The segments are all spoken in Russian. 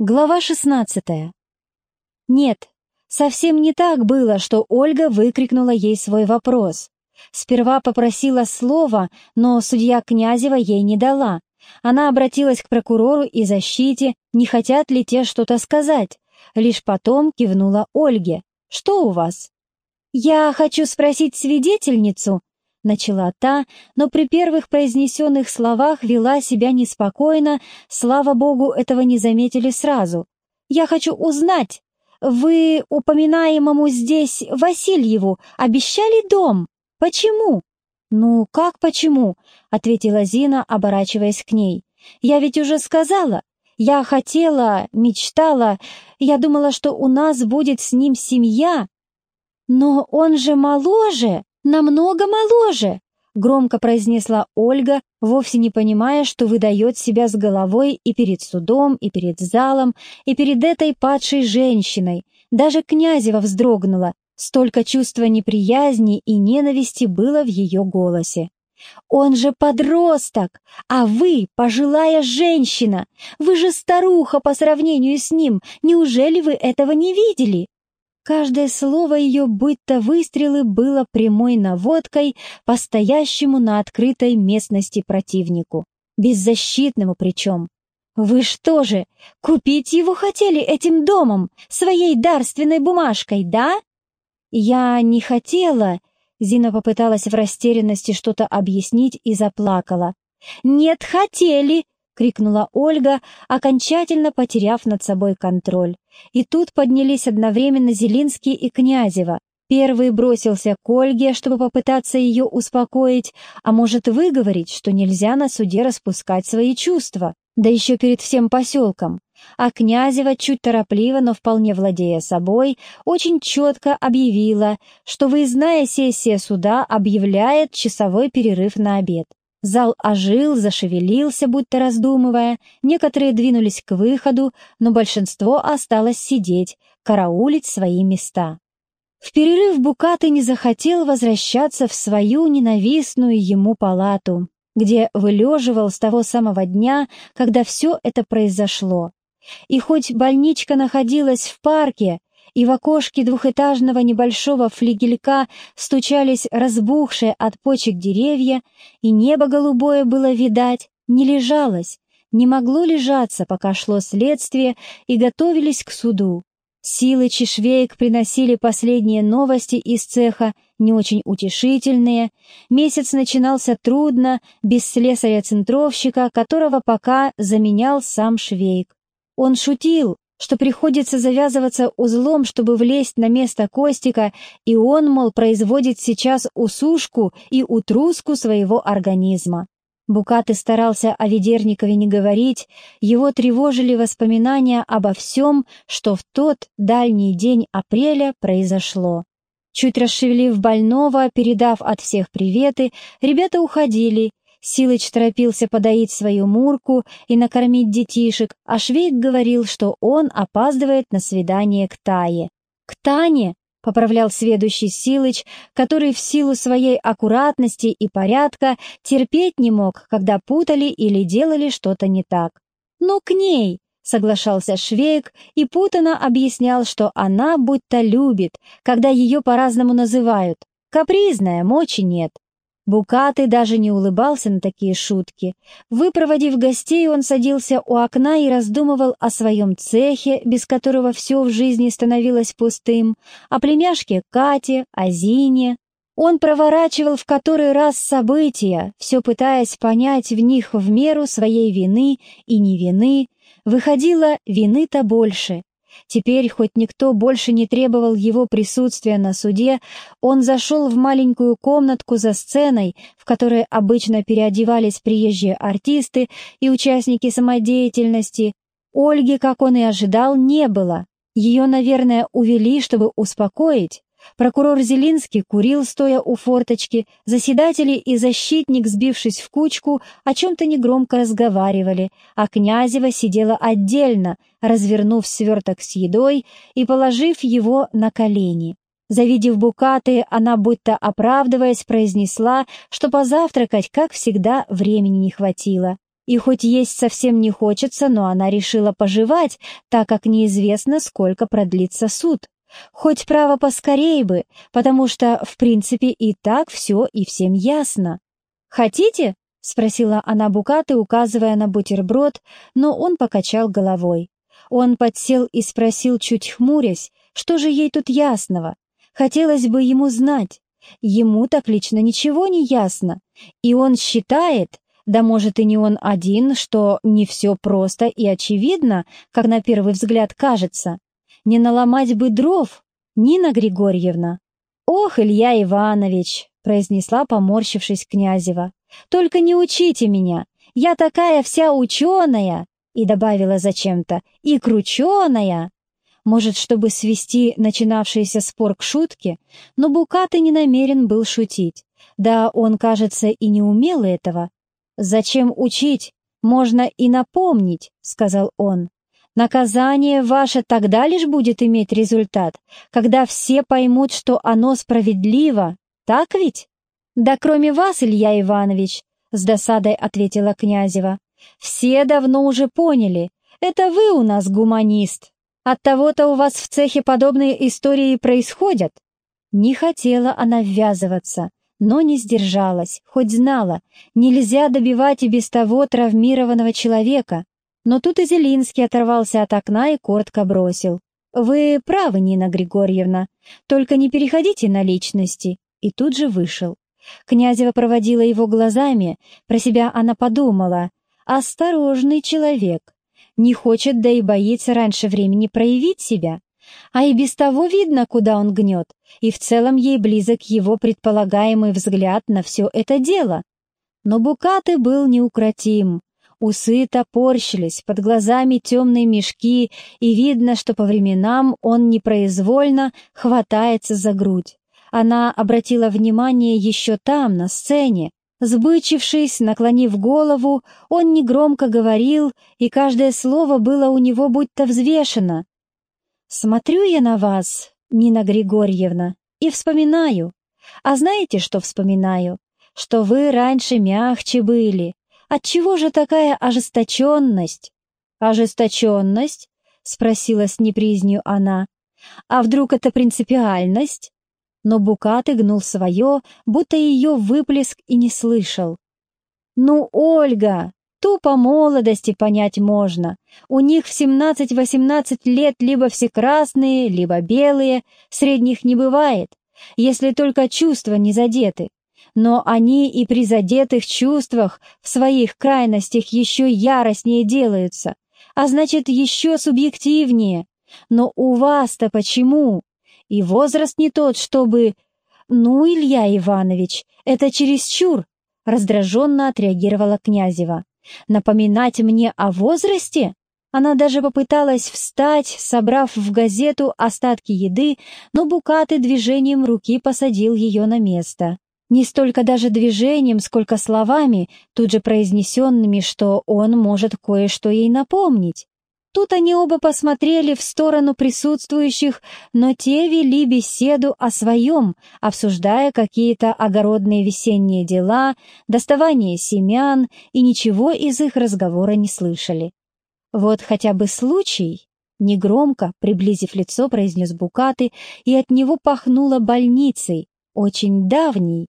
Глава 16. Нет, совсем не так было, что Ольга выкрикнула ей свой вопрос. Сперва попросила слова, но судья Князева ей не дала. Она обратилась к прокурору и защите, не хотят ли те что-то сказать. Лишь потом кивнула Ольге. «Что у вас?» «Я хочу спросить свидетельницу», — начала та, но при первых произнесенных словах вела себя неспокойно, слава богу, этого не заметили сразу. «Я хочу узнать, вы упоминаемому здесь Васильеву обещали дом? Почему?» «Ну, как почему?» — ответила Зина, оборачиваясь к ней. «Я ведь уже сказала. Я хотела, мечтала, я думала, что у нас будет с ним семья. Но он же моложе!» Намного моложе!» — громко произнесла Ольга, вовсе не понимая, что выдает себя с головой и перед судом, и перед залом, и перед этой падшей женщиной. Даже Князева вздрогнула, столько чувства неприязни и ненависти было в ее голосе. «Он же подросток, а вы пожилая женщина! Вы же старуха по сравнению с ним! Неужели вы этого не видели?» Каждое слово ее, будто выстрелы, было прямой наводкой по стоящему на открытой местности противнику. Беззащитному причем. «Вы что же, купить его хотели этим домом, своей дарственной бумажкой, да?» «Я не хотела...» Зина попыталась в растерянности что-то объяснить и заплакала. «Нет, хотели!» Крикнула Ольга, окончательно потеряв над собой контроль. И тут поднялись одновременно Зелинский и Князева. Первый бросился к Ольге, чтобы попытаться ее успокоить, а может выговорить, что нельзя на суде распускать свои чувства, да еще перед всем поселком. А Князева, чуть торопливо, но вполне владея собой, очень четко объявила, что выездная сессия суда объявляет часовой перерыв на обед. Зал ожил, зашевелился, будто раздумывая, некоторые двинулись к выходу, но большинство осталось сидеть, караулить свои места. В перерыв Букаты не захотел возвращаться в свою ненавистную ему палату, где вылеживал с того самого дня, когда все это произошло. И хоть больничка находилась в парке, и в окошке двухэтажного небольшого флигелька стучались разбухшие от почек деревья, и небо голубое было видать, не лежалось, не могло лежаться, пока шло следствие и готовились к суду. Силы Чешвейк приносили последние новости из цеха, не очень утешительные. Месяц начинался трудно, без слесаря-центровщика, которого пока заменял сам Швейк. Он шутил, что приходится завязываться узлом, чтобы влезть на место Костика, и он, мол, производит сейчас усушку и утруску своего организма. Букаты старался о Ведерникове не говорить, его тревожили воспоминания обо всем, что в тот дальний день апреля произошло. Чуть расшевелив больного, передав от всех приветы, ребята уходили, Силыч торопился подоить свою мурку и накормить детишек, а Швейк говорил, что он опаздывает на свидание к Тае. «К Тане?» — поправлял сведущий Силыч, который в силу своей аккуратности и порядка терпеть не мог, когда путали или делали что-то не так. «Ну, к ней!» — соглашался Швейк и путано объяснял, что она будто любит, когда ее по-разному называют. Капризная, мочи нет. Букаты даже не улыбался на такие шутки. Выпроводив гостей, он садился у окна и раздумывал о своем цехе, без которого все в жизни становилось пустым, о племяшке Кате, о Зине. Он проворачивал в который раз события, все пытаясь понять в них в меру своей вины и невины. Выходило, вины-то больше, Теперь, хоть никто больше не требовал его присутствия на суде, он зашел в маленькую комнатку за сценой, в которой обычно переодевались приезжие артисты и участники самодеятельности. Ольги, как он и ожидал, не было. Ее, наверное, увели, чтобы успокоить. Прокурор Зелинский курил, стоя у форточки, заседатели и защитник, сбившись в кучку, о чем-то негромко разговаривали, а Князева сидела отдельно, развернув сверток с едой и положив его на колени. Завидев букаты, она, будто оправдываясь, произнесла, что позавтракать, как всегда, времени не хватило. И хоть есть совсем не хочется, но она решила пожевать, так как неизвестно, сколько продлится суд. Хоть право поскорей бы, потому что, в принципе, и так все и всем ясно. «Хотите?» — спросила она Букаты, указывая на бутерброд, но он покачал головой. Он подсел и спросил, чуть хмурясь, что же ей тут ясного. Хотелось бы ему знать. Ему так лично ничего не ясно, и он считает, да может и не он один, что не все просто и очевидно, как на первый взгляд кажется. Не наломать бы дров, Нина Григорьевна. «Ох, Илья Иванович!» — произнесла, поморщившись Князева. «Только не учите меня! Я такая вся ученая!» И добавила зачем-то «и крученая!» Может, чтобы свести начинавшийся спор к шутке, но Букаты не намерен был шутить. Да он, кажется, и не умел этого. «Зачем учить? Можно и напомнить», — сказал он. «Наказание ваше тогда лишь будет иметь результат, когда все поймут, что оно справедливо, так ведь?» «Да кроме вас, Илья Иванович», — с досадой ответила Князева. «Все давно уже поняли, это вы у нас гуманист». От того-то у вас в цехе подобные истории происходят. Не хотела она ввязываться, но не сдержалась, хоть знала, нельзя добивать и без того травмированного человека. Но тут и Зелинский оторвался от окна и коротко бросил. «Вы правы, Нина Григорьевна, только не переходите на личности». И тут же вышел. Князева проводила его глазами, про себя она подумала. «Осторожный человек, не хочет, да и боится раньше времени проявить себя. А и без того видно, куда он гнет, и в целом ей близок его предполагаемый взгляд на все это дело. Но Букаты был неукротим. Усы топорщились, под глазами темные мешки, и видно, что по временам он непроизвольно хватается за грудь. Она обратила внимание еще там, на сцене, Сбычившись, наклонив голову, он негромко говорил, и каждое слово было у него будто взвешено. «Смотрю я на вас, Нина Григорьевна, и вспоминаю. А знаете, что вспоминаю? Что вы раньше мягче были. Отчего же такая ожесточенность?» «Ожесточенность?» — спросила с непризнью она. «А вдруг это принципиальность?» но Букат игнул свое, будто ее выплеск и не слышал. «Ну, Ольга, тупо молодости понять можно. У них в 17-18 лет либо все красные, либо белые, средних не бывает, если только чувства не задеты. Но они и при задетых чувствах в своих крайностях еще яростнее делаются, а значит, еще субъективнее. Но у вас-то почему? И возраст не тот, чтобы... Ну, Илья Иванович, это чересчур, раздраженно отреагировала Князева. Напоминать мне о возрасте? Она даже попыталась встать, собрав в газету остатки еды, но Букаты движением руки посадил ее на место. Не столько даже движением, сколько словами, тут же произнесенными, что он может кое-что ей напомнить. Тут они оба посмотрели в сторону присутствующих, но те вели беседу о своем, обсуждая какие-то огородные весенние дела, доставание семян, и ничего из их разговора не слышали. «Вот хотя бы случай», — негромко, приблизив лицо, произнес Букаты, и от него пахнуло больницей, очень давней,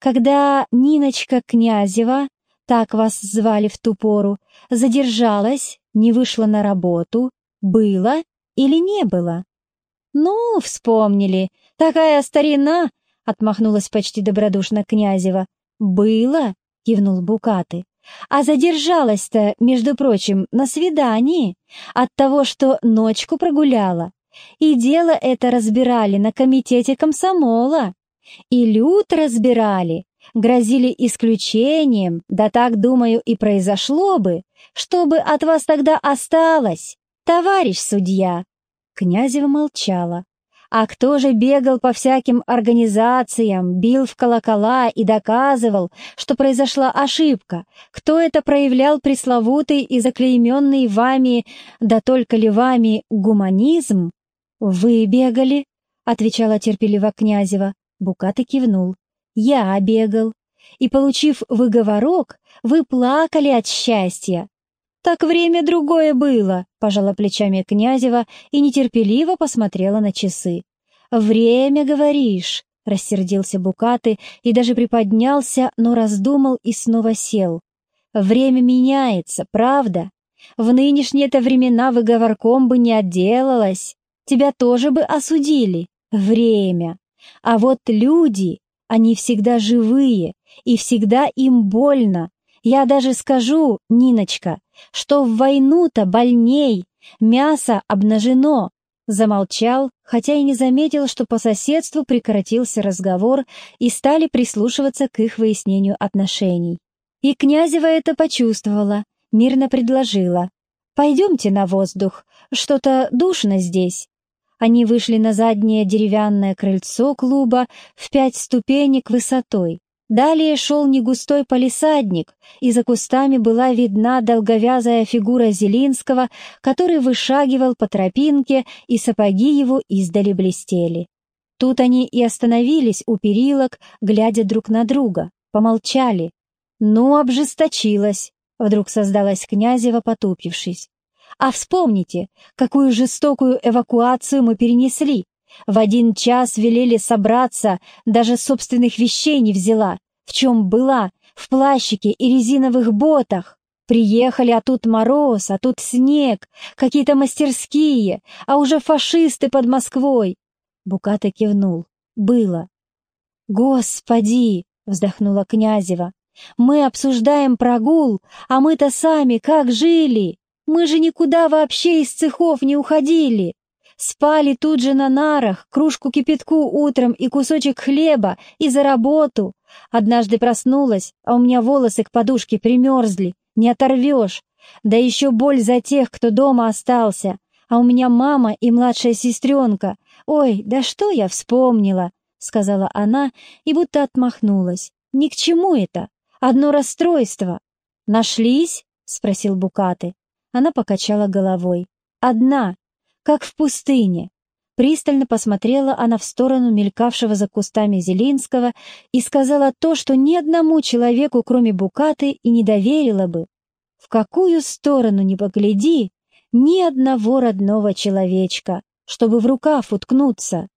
когда Ниночка Князева, так вас звали в ту пору, задержалась не вышла на работу, было или не было? «Ну, вспомнили, такая старина!» — отмахнулась почти добродушно Князева. «Было?» — кивнул Букаты. «А задержалась-то, между прочим, на свидании, от того, что ночку прогуляла. И дело это разбирали на комитете комсомола. И люд разбирали, грозили исключением, да так, думаю, и произошло бы, чтобы от вас тогда осталось, товарищ судья?» Князева молчала. А кто же бегал по всяким организациям, бил в колокола и доказывал, что произошла ошибка? Кто это проявлял пресловутый и заклейменный вами, да только ли вами, гуманизм? «Вы бегали?» — отвечала терпеливо Князева. Букаты кивнул. «Я бегал и, получив выговорок, Вы плакали от счастья. Так время другое было, пожала плечами Князева и нетерпеливо посмотрела на часы. Время, говоришь, рассердился Букаты и даже приподнялся, но раздумал и снова сел. Время меняется, правда? В нынешние-то времена выговорком бы не отделалось. Тебя тоже бы осудили. Время. А вот люди, они всегда живые, и всегда им больно. Я даже скажу, Ниночка, что в войну-то больней, мясо обнажено. Замолчал, хотя и не заметил, что по соседству прекратился разговор и стали прислушиваться к их выяснению отношений. И Князева это почувствовала, мирно предложила. «Пойдемте на воздух, что-то душно здесь». Они вышли на заднее деревянное крыльцо клуба в пять ступенек высотой. Далее шел негустой полисадник, и за кустами была видна долговязая фигура Зелинского, который вышагивал по тропинке, и сапоги его издали блестели. Тут они и остановились у перилок, глядя друг на друга, помолчали. «Ну, обжесточилась!» — вдруг создалась Князева, потупившись. А вспомните, какую жестокую эвакуацию мы перенесли. В один час велели собраться, даже собственных вещей не взяла. В чем была, в плащике и резиновых ботах. Приехали, а тут мороз, а тут снег, какие-то мастерские, а уже фашисты под Москвой. Буката кивнул. Было. «Господи!» — вздохнула Князева. «Мы обсуждаем прогул, а мы-то сами как жили!» Мы же никуда вообще из цехов не уходили. Спали тут же на нарах, кружку кипятку утром и кусочек хлеба, и за работу. Однажды проснулась, а у меня волосы к подушке примерзли, не оторвешь. Да еще боль за тех, кто дома остался. А у меня мама и младшая сестренка. Ой, да что я вспомнила, сказала она и будто отмахнулась. Ни к чему это. Одно расстройство. Нашлись? спросил Букаты. Она покачала головой. «Одна, как в пустыне». Пристально посмотрела она в сторону мелькавшего за кустами Зелинского и сказала то, что ни одному человеку, кроме Букаты, и не доверила бы. В какую сторону ни погляди, ни одного родного человечка, чтобы в рукав уткнуться.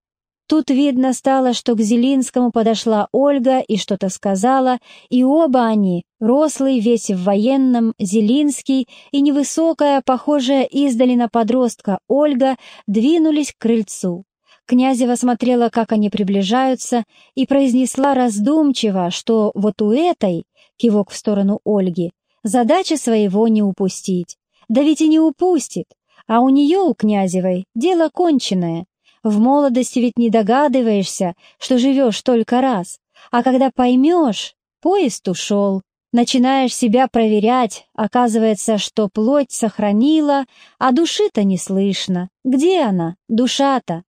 Тут видно стало, что к Зелинскому подошла Ольга и что-то сказала, и оба они, рослый, весь в военном, Зелинский и невысокая, похожая издали на подростка Ольга, двинулись к крыльцу. Князева смотрела, как они приближаются, и произнесла раздумчиво, что вот у этой, кивок в сторону Ольги, задача своего не упустить. Да ведь и не упустит, а у нее, у Князевой, дело конченное. В молодости ведь не догадываешься, что живешь только раз, а когда поймешь, поезд ушел. Начинаешь себя проверять, оказывается, что плоть сохранила, а души-то не слышно. Где она, душа-то?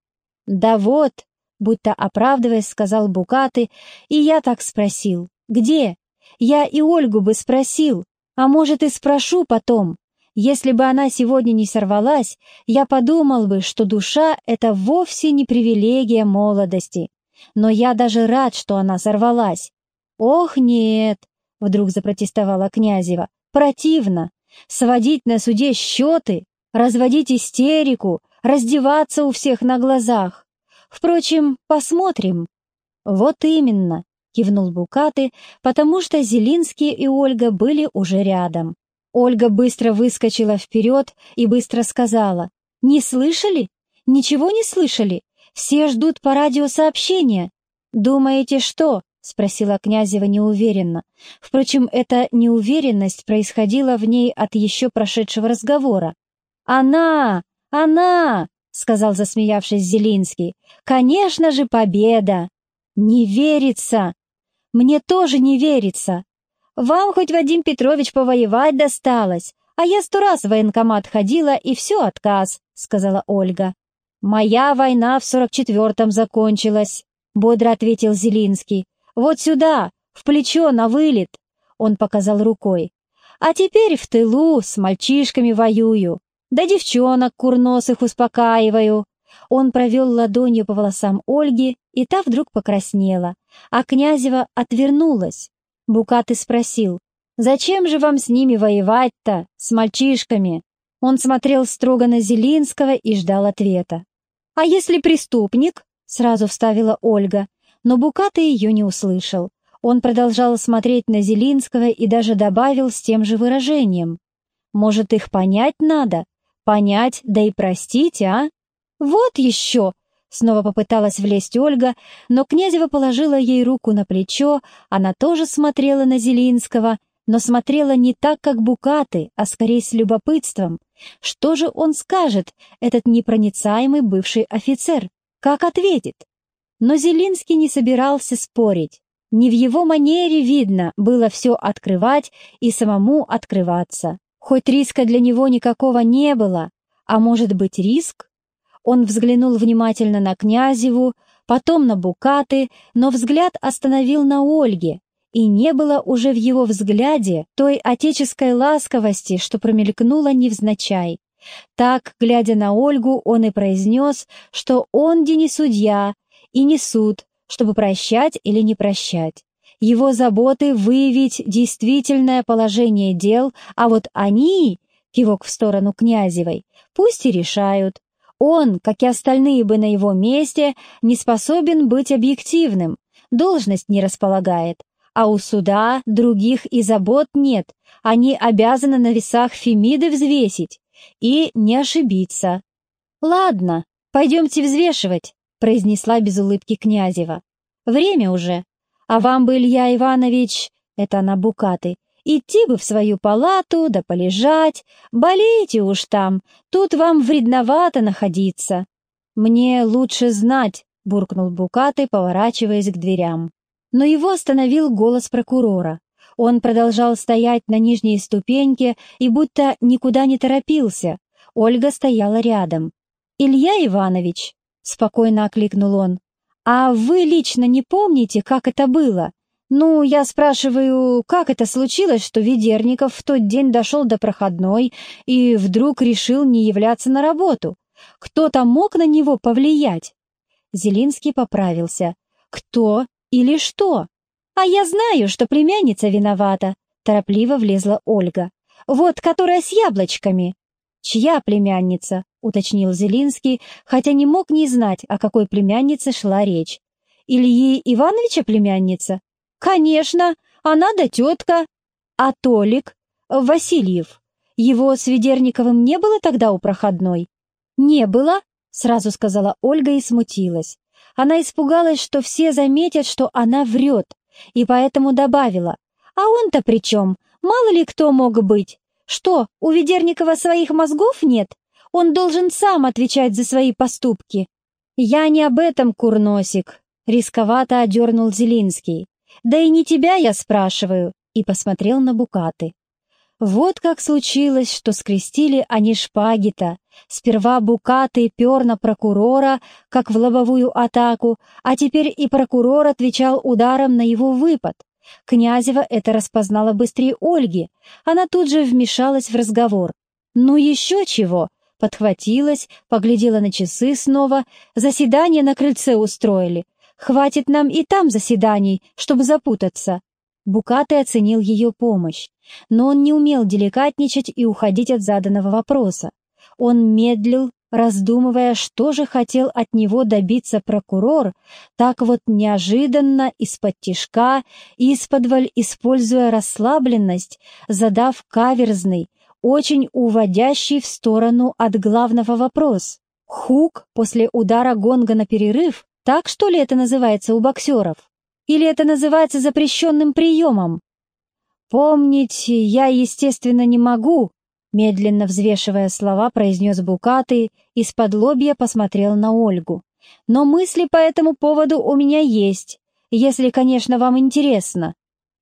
Да вот, будто оправдываясь, сказал Букаты, и я так спросил. Где? Я и Ольгу бы спросил, а может и спрошу потом. Если бы она сегодня не сорвалась, я подумал бы, что душа — это вовсе не привилегия молодости. Но я даже рад, что она сорвалась. «Ох, нет!» — вдруг запротестовала Князева. «Противно! Сводить на суде счеты, разводить истерику, раздеваться у всех на глазах. Впрочем, посмотрим». «Вот именно», — кивнул Букаты, потому что Зелинский и Ольга были уже рядом. Ольга быстро выскочила вперед и быстро сказала. «Не слышали? Ничего не слышали? Все ждут по радио сообщения. Думаете, что?» — спросила Князева неуверенно. Впрочем, эта неуверенность происходила в ней от еще прошедшего разговора. «Она! Она!» — сказал засмеявшись Зелинский. «Конечно же, победа!» «Не верится!» «Мне тоже не верится!» Вам хоть, Вадим Петрович, повоевать досталось, а я сто раз в военкомат ходила, и все отказ», — сказала Ольга. «Моя война в сорок четвертом закончилась», — бодро ответил Зелинский. «Вот сюда, в плечо, на вылет», — он показал рукой. «А теперь в тылу с мальчишками воюю, да девчонок курносых успокаиваю». Он провел ладонью по волосам Ольги, и та вдруг покраснела, а Князева отвернулась. Букаты спросил, Зачем же вам с ними воевать-то, с мальчишками?» Он смотрел строго на Зелинского и ждал ответа. «А если преступник?» — сразу вставила Ольга, но Буката ее не услышал. Он продолжал смотреть на Зелинского и даже добавил с тем же выражением. «Может, их понять надо? Понять, да и простить, а?» «Вот еще!» — снова попыталась влезть Ольга, но Князева положила ей руку на плечо, она тоже смотрела на Зелинского, но смотрела не так, как Букаты, а скорее с любопытством. Что же он скажет, этот непроницаемый бывший офицер? Как ответит? Но Зелинский не собирался спорить. Не в его манере видно было все открывать и самому открываться. Хоть риска для него никакого не было, а может быть риск? Он взглянул внимательно на Князеву, потом на Букаты, но взгляд остановил на Ольге, и не было уже в его взгляде той отеческой ласковости, что промелькнула невзначай. Так, глядя на Ольгу, он и произнес, что он где не судья и не суд, чтобы прощать или не прощать. Его заботы выявить действительное положение дел, а вот они, кивок в сторону Князевой, пусть и решают. Он, как и остальные бы на его месте, не способен быть объективным, должность не располагает, а у суда других и забот нет, они обязаны на весах Фемиды взвесить и не ошибиться. «Ладно, пойдемте взвешивать», — произнесла без улыбки Князева. «Время уже, а вам бы, Илья Иванович, это на Букаты, идти бы в свою палату да полежать, болеете уж там, тут вам вредновато находиться». «Мне лучше знать», — буркнул Букаты, поворачиваясь к дверям. Но его остановил голос прокурора. Он продолжал стоять на нижней ступеньке и будто никуда не торопился. Ольга стояла рядом. «Илья Иванович», — спокойно окликнул он, — «а вы лично не помните, как это было? Ну, я спрашиваю, как это случилось, что Ведерников в тот день дошел до проходной и вдруг решил не являться на работу? Кто-то мог на него повлиять?» Зелинский поправился. «Кто или что? А я знаю, что племянница виновата, торопливо влезла Ольга. Вот, которая с яблочками. Чья племянница? уточнил Зелинский, хотя не мог не знать, о какой племяннице шла речь. Ильи Ивановича племянница? Конечно, она да тетка. А Толик? Васильев. Его с Ведерниковым не было тогда у проходной? Не было, сразу сказала Ольга и смутилась. Она испугалась, что все заметят, что она врет, и поэтому добавила. «А он-то при чем? Мало ли кто мог быть? Что, у Ведерникова своих мозгов нет? Он должен сам отвечать за свои поступки». «Я не об этом, Курносик», — рисковато одернул Зелинский. «Да и не тебя я спрашиваю», — и посмотрел на Букаты. Вот как случилось, что скрестили они шпаги-то. Сперва Букаты пер на прокурора, как в лобовую атаку, а теперь и прокурор отвечал ударом на его выпад. Князева это распознала быстрее Ольги. Она тут же вмешалась в разговор. «Ну еще чего!» Подхватилась, поглядела на часы снова. «Заседание на крыльце устроили. Хватит нам и там заседаний, чтобы запутаться». Букаты оценил ее помощь, но он не умел деликатничать и уходить от заданного вопроса. Он медлил, раздумывая, что же хотел от него добиться прокурор, так вот неожиданно, из-под тишка, из-под используя расслабленность, задав каверзный, очень уводящий в сторону от главного вопрос. Хук после удара гонга на перерыв, так что ли это называется у боксеров? Или это называется запрещенным приемом? Помнить я, естественно, не могу, медленно взвешивая слова, произнес Букаты, из-под лобья посмотрел на Ольгу. Но мысли по этому поводу у меня есть, если, конечно, вам интересно.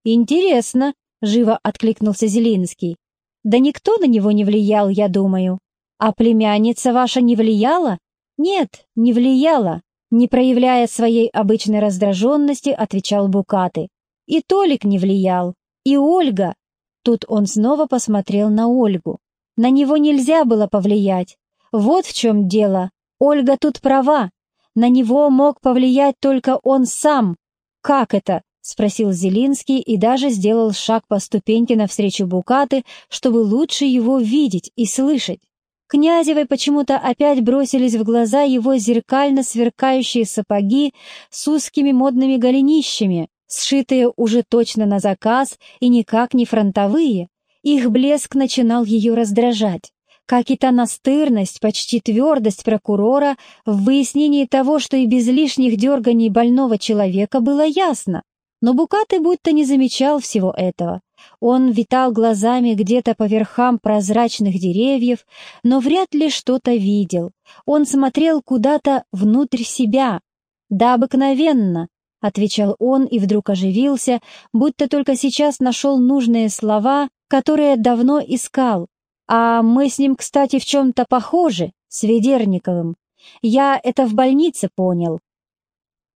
Интересно, живо откликнулся Зелинский. Да никто на него не влиял, я думаю. А племянница ваша не влияла? Нет, не влияла. Не проявляя своей обычной раздраженности, отвечал Букаты. И Толик не влиял, и Ольга. Тут он снова посмотрел на Ольгу. На него нельзя было повлиять. Вот в чем дело. Ольга тут права. На него мог повлиять только он сам. Как это? спросил Зелинский и даже сделал шаг по ступеньке навстречу Букаты, чтобы лучше его видеть и слышать. Князевой почему-то опять бросились в глаза его зеркально сверкающие сапоги с узкими модными голенищами, сшитые уже точно на заказ и никак не фронтовые. Их блеск начинал ее раздражать как и та настырность, почти твердость прокурора в выяснении того, что и без лишних дерганий больного человека было ясно. Но Букаты будто не замечал всего этого. Он витал глазами где-то по верхам прозрачных деревьев, но вряд ли что-то видел. Он смотрел куда-то внутрь себя. «Да, обыкновенно», — отвечал он и вдруг оживился, будто только сейчас нашел нужные слова, которые давно искал. «А мы с ним, кстати, в чем-то похожи, с Ведерниковым. Я это в больнице понял.